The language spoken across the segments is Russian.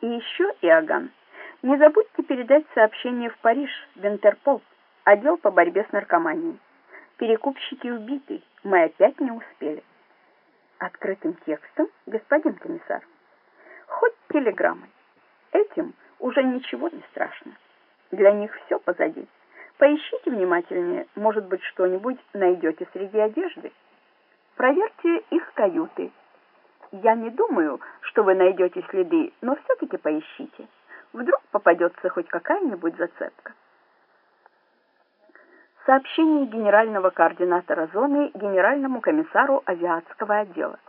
И еще, Иоганн, не забудьте передать сообщение в Париж, в Интерпол, отдел по борьбе с наркоманией. Перекупщики убиты, мы опять не успели. Открытым текстом, господин комиссар. Хоть телеграммой. Этим уже ничего не страшно. Для них все позади. Поищите внимательнее, может быть, что-нибудь найдете среди одежды. Проверьте их каюты. Я не думаю, что вы найдете следы, но все-таки поищите. Вдруг попадется хоть какая-нибудь зацепка. Сообщение генерального координатора зоны генеральному комиссару авиатского отдела.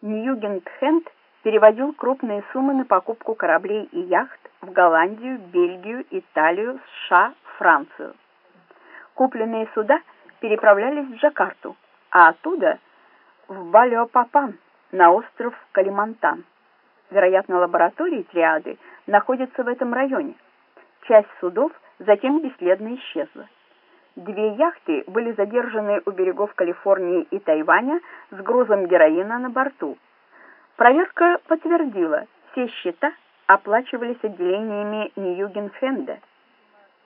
Ньюгент-Хенд переводил крупные суммы на покупку кораблей и яхт в Голландию, Бельгию, Италию, США, Францию. Купленные суда переправлялись в Джакарту, а оттуда в Балиопапан на остров Калимантан. Вероятно, лаборатории триады находятся в этом районе. Часть судов затем бесследно исчезла. Две яхты были задержаны у берегов Калифорнии и Тайваня с грузом героина на борту. Проверка подтвердила, все счета оплачивались отделениями Ньюгенфенда.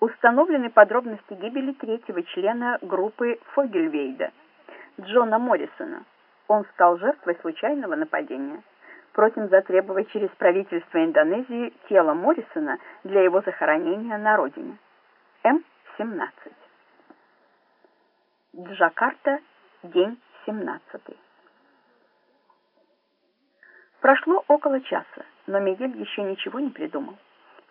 Установлены подробности гибели третьего члена группы Фогельвейда, Джона Моррисона. Он стал жертвой случайного нападения. Просим затребовать через правительство Индонезии тело Моррисона для его захоронения на родине. М-17. Джакарта, день 17. Прошло около часа, но Мигель еще ничего не придумал.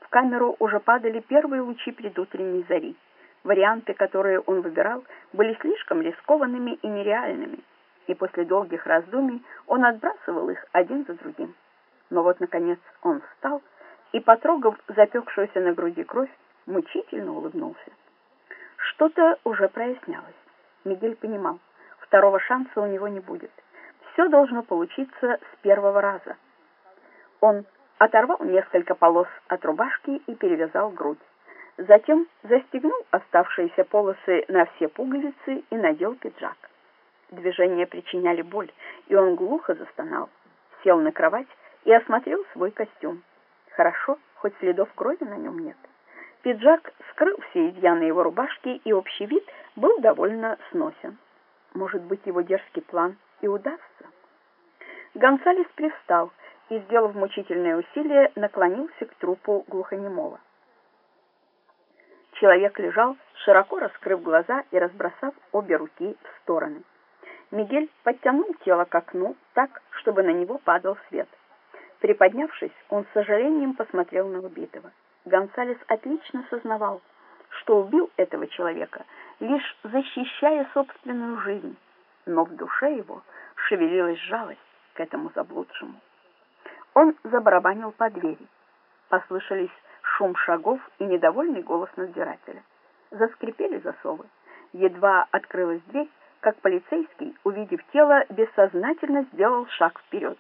В камеру уже падали первые лучи предутренней зари. Варианты, которые он выбирал, были слишком рискованными и нереальными, и после долгих раздумий он отбрасывал их один за другим. Но вот, наконец, он встал и, потрогав запекшуюся на груди кровь, мучительно улыбнулся. Что-то уже прояснялось. Мигель понимал, второго шанса у него не будет все должно получиться с первого раза. Он оторвал несколько полос от рубашки и перевязал грудь. Затем застегнул оставшиеся полосы на все пуговицы и надел пиджак. Движения причиняли боль, и он глухо застонал. Сел на кровать и осмотрел свой костюм. Хорошо, хоть следов крови на нем нет. Пиджак скрыл все изъяны его рубашки, и общий вид был довольно сносен. Может быть, его дерзкий план и удастся. Гонсалес привстал и, сделав мучительное усилие, наклонился к трупу глухонемого. Человек лежал, широко раскрыв глаза и разбросав обе руки в стороны. Мигель подтянул тело к окну так, чтобы на него падал свет. Приподнявшись, он с сожалением посмотрел на убитого. Гонсалес отлично сознавал, что убил этого человека, лишь защищая собственную жизнь, но в душе его шевелилась жалость к этому заблудшему. Он забарабанил по двери. Послышались шум шагов и недовольный голос надзирателя. Заскрипели засовы. Едва открылась дверь, как полицейский, увидев тело, бессознательно сделал шаг вперед.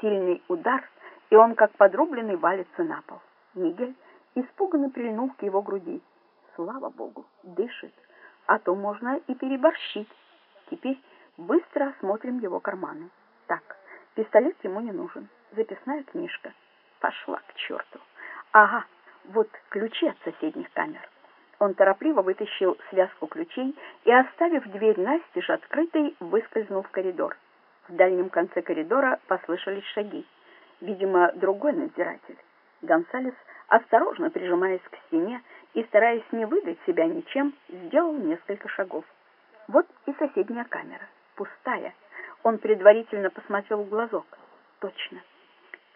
Сильный удар, и он, как подрубленный, валится на пол. Мигель испуганно прильнул к его груди. Слава богу, дышит, а то можно и переборщить. Теперь быстро осмотрим его карманы. Так, пистолет ему не нужен. Записная книжка. Пошла к черту. Ага, вот ключи от соседних камер. Он торопливо вытащил связку ключей и, оставив дверь настежь открытой, выскользнул в коридор. В дальнем конце коридора послышались шаги. Видимо, другой надзиратель. Гонсалес, осторожно прижимаясь к стене и стараясь не выдать себя ничем, сделал несколько шагов. Вот и соседняя камера, пустая. Он предварительно посмотрел в глазок. Точно.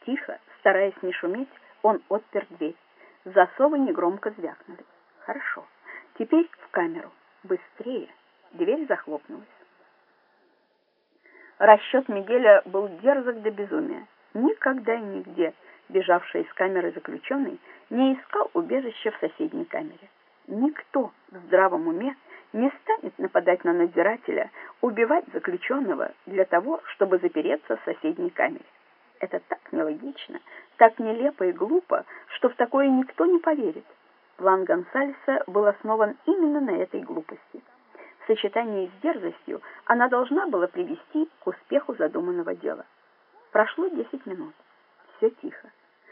Тихо, стараясь не шуметь, он отпер дверь. Засовы негромко звякнули. Хорошо. Теперь в камеру. Быстрее. Дверь захлопнулась. Расчет Мигеля был дерзок до безумия. Никогда и нигде бежавший из камеры заключенный не искал убежища в соседней камере. Никто в здравом уме не станет нападать на надзирателя, убивать заключенного для того, чтобы запереться в соседней камере. Это так нелогично, так нелепо и глупо, что в такое никто не поверит. План Гонсальса был основан именно на этой глупости. В сочетании с дерзостью она должна была привести к успеху задуманного дела. Прошло 10 минут. все тихо.